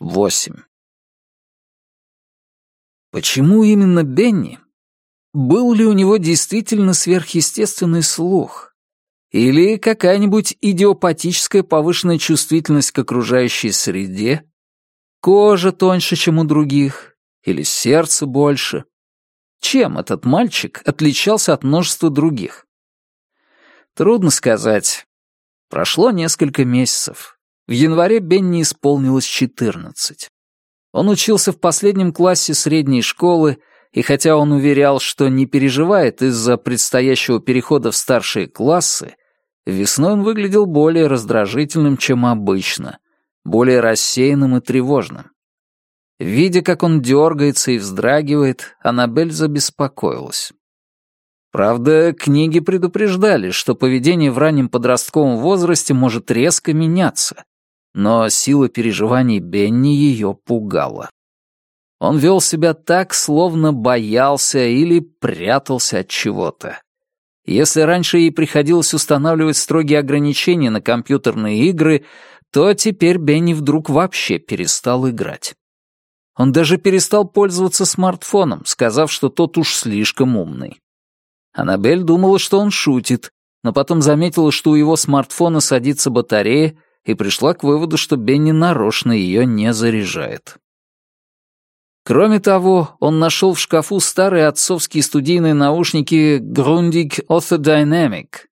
Восемь. Почему именно Бенни? Был ли у него действительно сверхъестественный слух? Или какая-нибудь идиопатическая повышенная чувствительность к окружающей среде? Кожа тоньше, чем у других? Или сердце больше? Чем этот мальчик отличался от множества других? Трудно сказать. Прошло несколько месяцев. В январе Бенни исполнилось 14. Он учился в последнем классе средней школы, и хотя он уверял, что не переживает из-за предстоящего перехода в старшие классы, весной он выглядел более раздражительным, чем обычно, более рассеянным и тревожным. Видя, как он дергается и вздрагивает, Аннабель забеспокоилась. Правда, книги предупреждали, что поведение в раннем подростковом возрасте может резко меняться, но сила переживаний Бенни ее пугала. Он вел себя так, словно боялся или прятался от чего-то. Если раньше ей приходилось устанавливать строгие ограничения на компьютерные игры, то теперь Бенни вдруг вообще перестал играть. Он даже перестал пользоваться смартфоном, сказав, что тот уж слишком умный. Аннабель думала, что он шутит, но потом заметила, что у его смартфона садится батарея, и пришла к выводу, что Бенни нарочно ее не заряжает. Кроме того, он нашел в шкафу старые отцовские студийные наушники Grundig Orthodynamic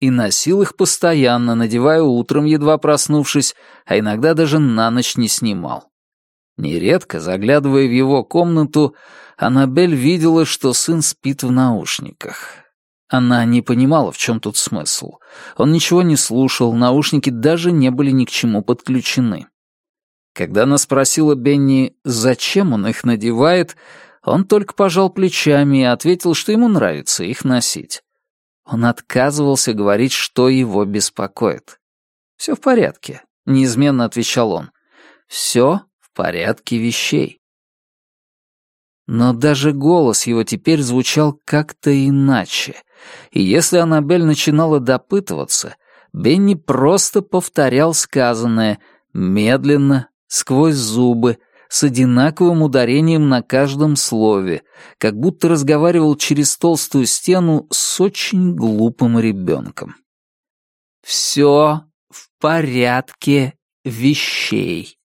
и носил их постоянно, надевая утром, едва проснувшись, а иногда даже на ночь не снимал. Нередко, заглядывая в его комнату, Аннабель видела, что сын спит в наушниках. Она не понимала, в чем тут смысл. Он ничего не слушал, наушники даже не были ни к чему подключены. Когда она спросила Бенни, зачем он их надевает, он только пожал плечами и ответил, что ему нравится их носить. Он отказывался говорить, что его беспокоит. «Все в порядке», — неизменно отвечал он. «Все в порядке вещей». Но даже голос его теперь звучал как-то иначе, и если Аннабель начинала допытываться, Бенни просто повторял сказанное, медленно, сквозь зубы, с одинаковым ударением на каждом слове, как будто разговаривал через толстую стену с очень глупым ребенком. «Все в порядке вещей».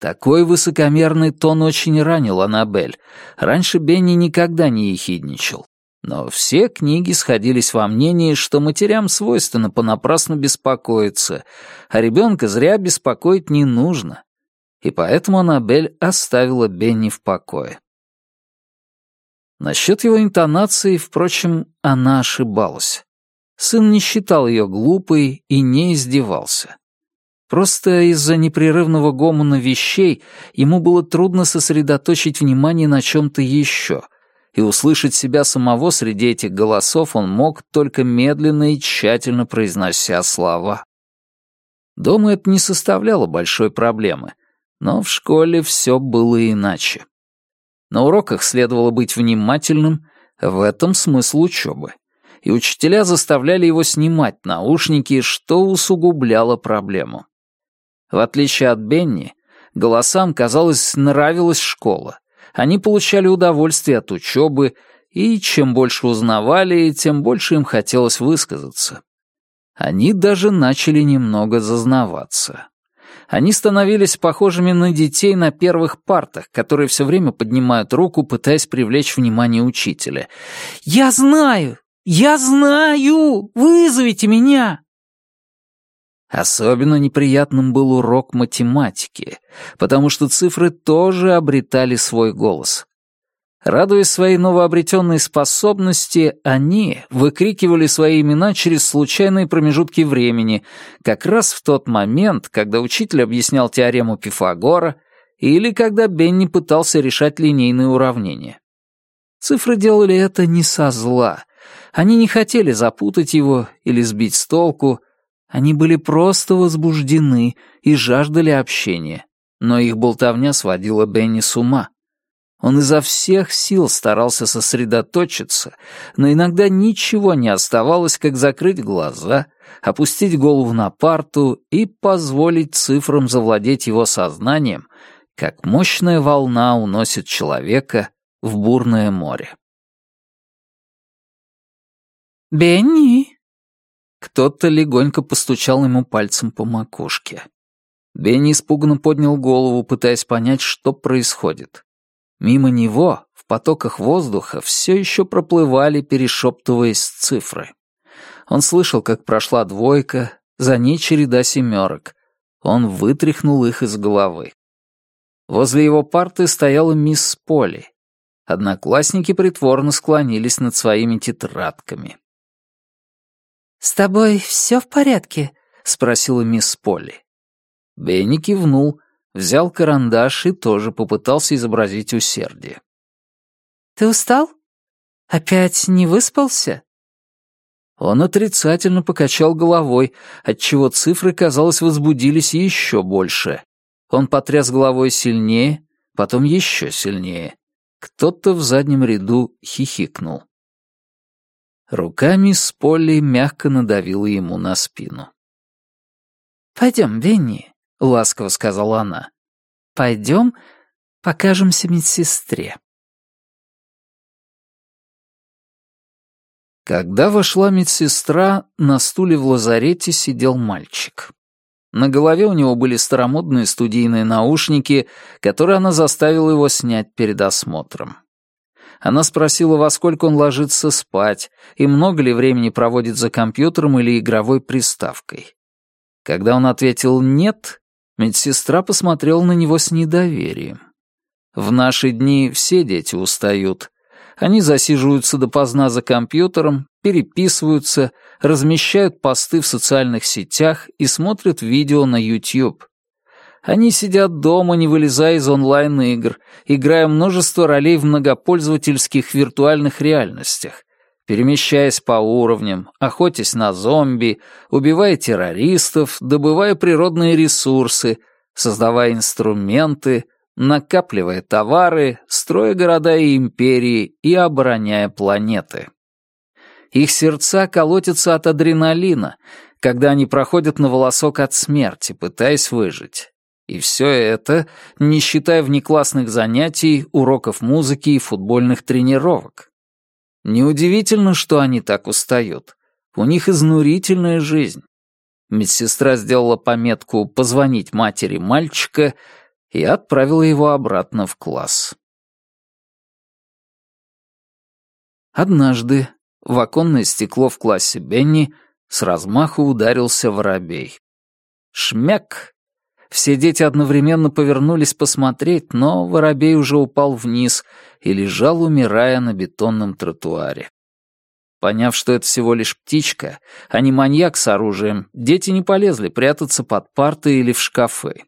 Такой высокомерный тон очень ранил Аннабель. Раньше Бенни никогда не ехидничал. Но все книги сходились во мнении, что матерям свойственно понапрасну беспокоиться, а ребенка зря беспокоить не нужно. И поэтому Аннабель оставила Бенни в покое. Насчет его интонации, впрочем, она ошибалась. Сын не считал ее глупой и не издевался. Просто из-за непрерывного гомона вещей ему было трудно сосредоточить внимание на чем-то еще — и услышать себя самого среди этих голосов он мог только медленно и тщательно произнося слова. Дома это не составляло большой проблемы, но в школе все было иначе. На уроках следовало быть внимательным, в этом смысл учебы. И учителя заставляли его снимать наушники, что усугубляло проблему. В отличие от Бенни, голосам, казалось, нравилась школа, они получали удовольствие от учебы, и чем больше узнавали, тем больше им хотелось высказаться. Они даже начали немного зазнаваться. Они становились похожими на детей на первых партах, которые все время поднимают руку, пытаясь привлечь внимание учителя. «Я знаю! Я знаю! Вызовите меня!» Особенно неприятным был урок математики, потому что цифры тоже обретали свой голос. Радуясь своей новообретенной способности, они выкрикивали свои имена через случайные промежутки времени, как раз в тот момент, когда учитель объяснял теорему Пифагора или когда Бенни пытался решать линейные уравнения. Цифры делали это не со зла. Они не хотели запутать его или сбить с толку, они были просто возбуждены и жаждали общения, но их болтовня сводила Бенни с ума. Он изо всех сил старался сосредоточиться, но иногда ничего не оставалось, как закрыть глаза, опустить голову на парту и позволить цифрам завладеть его сознанием, как мощная волна уносит человека в бурное море. «Бенни!» Кто-то легонько постучал ему пальцем по макушке. Бенни испуганно поднял голову, пытаясь понять, что происходит. Мимо него, в потоках воздуха, все еще проплывали, перешептываясь цифры. Он слышал, как прошла двойка, за ней череда семерок. Он вытряхнул их из головы. Возле его парты стояла мисс Поли. Одноклассники притворно склонились над своими тетрадками. «С тобой все в порядке?» — спросила мисс Поли. Бенни кивнул, взял карандаш и тоже попытался изобразить усердие. «Ты устал? Опять не выспался?» Он отрицательно покачал головой, отчего цифры, казалось, возбудились еще больше. Он потряс головой сильнее, потом еще сильнее. Кто-то в заднем ряду хихикнул. Руками с Полли мягко надавила ему на спину. «Пойдем, Венни», — ласково сказала она. «Пойдем, покажемся медсестре». Когда вошла медсестра, на стуле в лазарете сидел мальчик. На голове у него были старомодные студийные наушники, которые она заставила его снять перед осмотром. Она спросила, во сколько он ложится спать и много ли времени проводит за компьютером или игровой приставкой. Когда он ответил «нет», Медсестра посмотрела на него с недоверием. В наши дни все дети устают. Они засиживаются допоздна за компьютером, переписываются, размещают посты в социальных сетях и смотрят видео на YouTube. Они сидят дома, не вылезая из онлайн-игр, играя множество ролей в многопользовательских виртуальных реальностях, перемещаясь по уровням, охотясь на зомби, убивая террористов, добывая природные ресурсы, создавая инструменты, накапливая товары, строя города и империи и обороняя планеты. Их сердца колотятся от адреналина, когда они проходят на волосок от смерти, пытаясь выжить. И все это, не считая внеклассных занятий, уроков музыки и футбольных тренировок. Неудивительно, что они так устают. У них изнурительная жизнь. Медсестра сделала пометку «позвонить матери мальчика» и отправила его обратно в класс. Однажды в оконное стекло в классе Бенни с размаху ударился воробей. Шмяк! Все дети одновременно повернулись посмотреть, но воробей уже упал вниз и лежал, умирая на бетонном тротуаре. Поняв, что это всего лишь птичка, а не маньяк с оружием, дети не полезли прятаться под парты или в шкафы.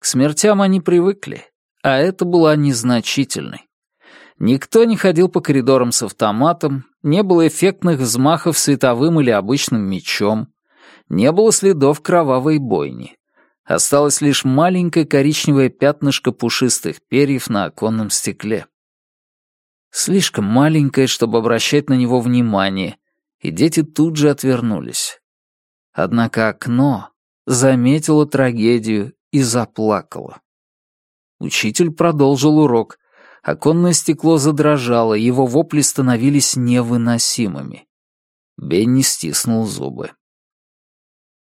К смертям они привыкли, а это была незначительной. Никто не ходил по коридорам с автоматом, не было эффектных взмахов световым или обычным мечом, не было следов кровавой бойни. Осталось лишь маленькое коричневое пятнышко пушистых перьев на оконном стекле. Слишком маленькое, чтобы обращать на него внимание, и дети тут же отвернулись. Однако окно заметило трагедию и заплакало. Учитель продолжил урок. Оконное стекло задрожало, его вопли становились невыносимыми. Бенни стиснул зубы.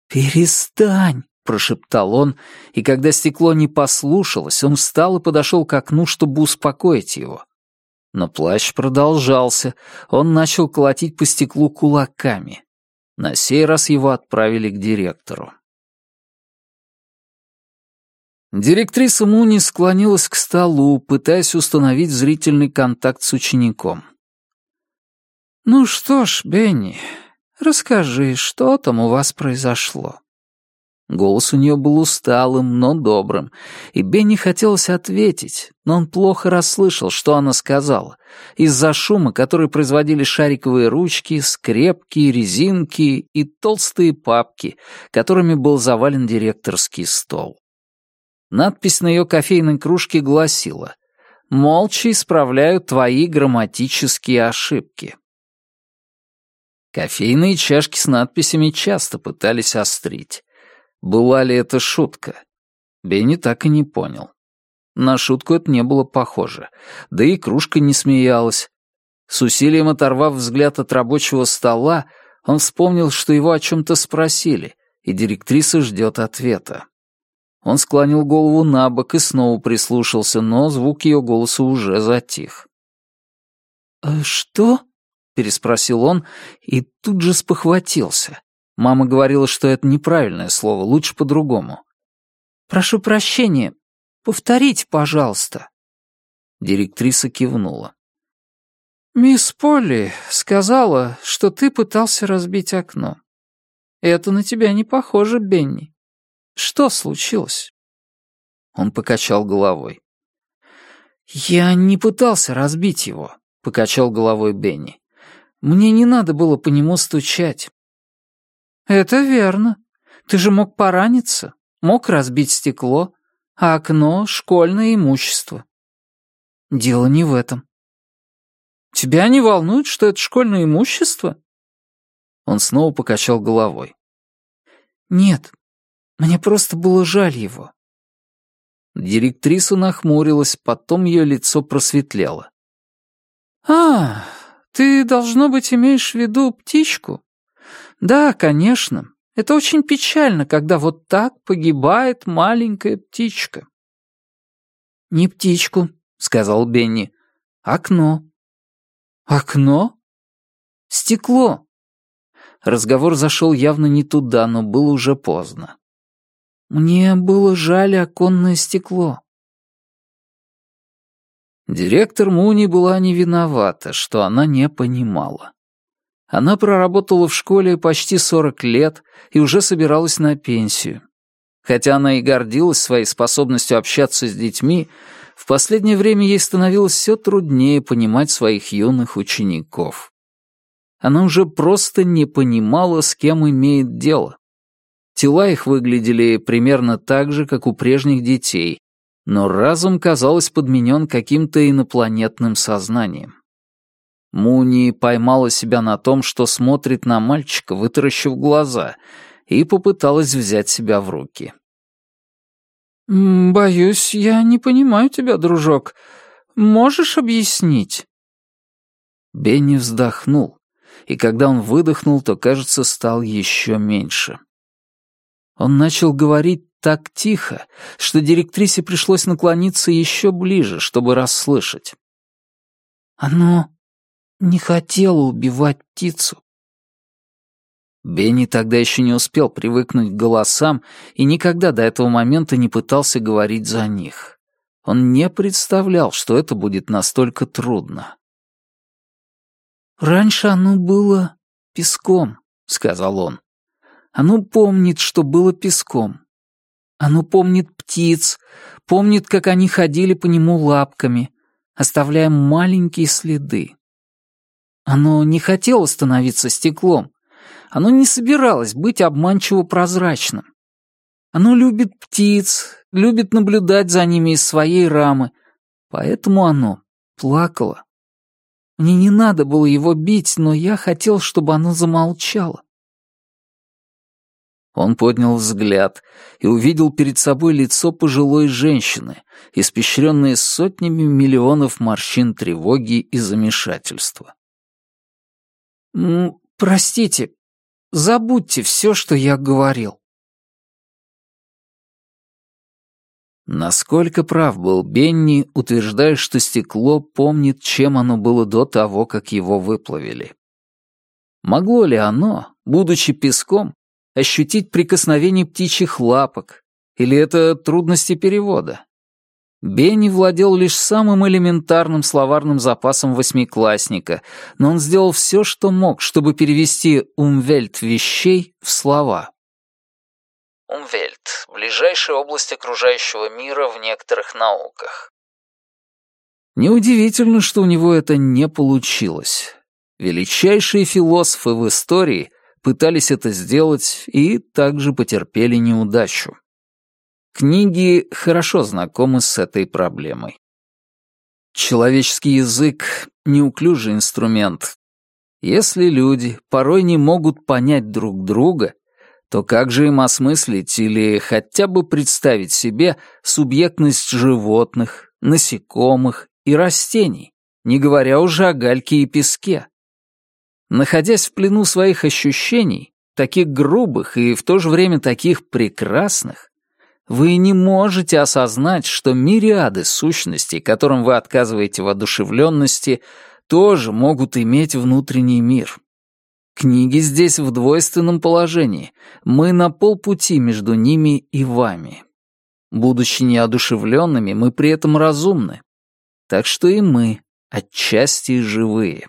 «Перестань!» — прошептал он, и когда стекло не послушалось, он встал и подошел к окну, чтобы успокоить его. Но плащ продолжался, он начал колотить по стеклу кулаками. На сей раз его отправили к директору. Директриса Муни склонилась к столу, пытаясь установить зрительный контакт с учеником. «Ну что ж, Бенни, расскажи, что там у вас произошло?» Голос у нее был усталым, но добрым, и Бенни хотелось ответить, но он плохо расслышал, что она сказала, из-за шума, который производили шариковые ручки, скрепки, резинки и толстые папки, которыми был завален директорский стол. Надпись на ее кофейной кружке гласила молча исправляю твои грамматические ошибки. Кофейные чашки с надписями часто пытались острить. Была ли это шутка? Бенни так и не понял. На шутку это не было похоже. Да и кружка не смеялась. С усилием оторвав взгляд от рабочего стола, он вспомнил, что его о чем-то спросили, и директриса ждет ответа. Он склонил голову на бок и снова прислушался, но звук ее голоса уже затих. «Э, «Что?» — переспросил он и тут же спохватился. Мама говорила, что это неправильное слово, лучше по-другому. «Прошу прощения. Повторите, пожалуйста». Директриса кивнула. «Мисс Полли сказала, что ты пытался разбить окно. Это на тебя не похоже, Бенни. Что случилось?» Он покачал головой. «Я не пытался разбить его», — покачал головой Бенни. «Мне не надо было по нему стучать». «Это верно. Ты же мог пораниться, мог разбить стекло, а окно — школьное имущество». «Дело не в этом». «Тебя не волнует, что это школьное имущество?» Он снова покачал головой. «Нет, мне просто было жаль его». Директриса нахмурилась, потом ее лицо просветлело. «А, ты, должно быть, имеешь в виду птичку?» «Да, конечно. Это очень печально, когда вот так погибает маленькая птичка». «Не птичку», — сказал Бенни. «Окно». «Окно?» «Стекло». Разговор зашел явно не туда, но было уже поздно. Мне было жаль оконное стекло. Директор Муни была не виновата, что она не понимала. Она проработала в школе почти 40 лет и уже собиралась на пенсию. Хотя она и гордилась своей способностью общаться с детьми, в последнее время ей становилось все труднее понимать своих юных учеников. Она уже просто не понимала, с кем имеет дело. Тела их выглядели примерно так же, как у прежних детей, но разум, казалось, подменен каким-то инопланетным сознанием. Муни поймала себя на том, что смотрит на мальчика, вытаращив глаза, и попыталась взять себя в руки. «Боюсь, я не понимаю тебя, дружок. Можешь объяснить?» Бенни вздохнул, и когда он выдохнул, то, кажется, стал еще меньше. Он начал говорить так тихо, что директрисе пришлось наклониться еще ближе, чтобы расслышать. «Оно не хотело убивать птицу». Бенни тогда еще не успел привыкнуть к голосам и никогда до этого момента не пытался говорить за них. Он не представлял, что это будет настолько трудно. «Раньше оно было песком», — сказал он. Оно помнит, что было песком. Оно помнит птиц, помнит, как они ходили по нему лапками, оставляя маленькие следы. Оно не хотело становиться стеклом. Оно не собиралось быть обманчиво прозрачным. Оно любит птиц, любит наблюдать за ними из своей рамы, поэтому оно плакало. Мне не надо было его бить, но я хотел, чтобы оно замолчало. Он поднял взгляд и увидел перед собой лицо пожилой женщины, испещренное сотнями миллионов морщин тревоги и замешательства. «Простите, забудьте все, что я говорил». Насколько прав был Бенни, утверждая, что стекло помнит, чем оно было до того, как его выплавили. Могло ли оно, будучи песком, ощутить прикосновение птичьих лапок, или это трудности перевода? Бенни владел лишь самым элементарным словарным запасом восьмиклассника, но он сделал все, что мог, чтобы перевести «умвельт» вещей в слова. Умвельт — ближайшая область окружающего мира в некоторых науках. Неудивительно, что у него это не получилось. Величайшие философы в истории пытались это сделать и также потерпели неудачу. Книги хорошо знакомы с этой проблемой. Человеческий язык — неуклюжий инструмент. Если люди порой не могут понять друг друга, то как же им осмыслить или хотя бы представить себе субъектность животных, насекомых и растений, не говоря уже о гальке и песке? Находясь в плену своих ощущений, таких грубых и в то же время таких прекрасных, вы не можете осознать, что мириады сущностей, которым вы отказываете в одушевленности, тоже могут иметь внутренний мир. Книги здесь в двойственном положении. Мы на полпути между ними и вами. Будучи неодушевленными, мы при этом разумны. Так что и мы отчасти живые.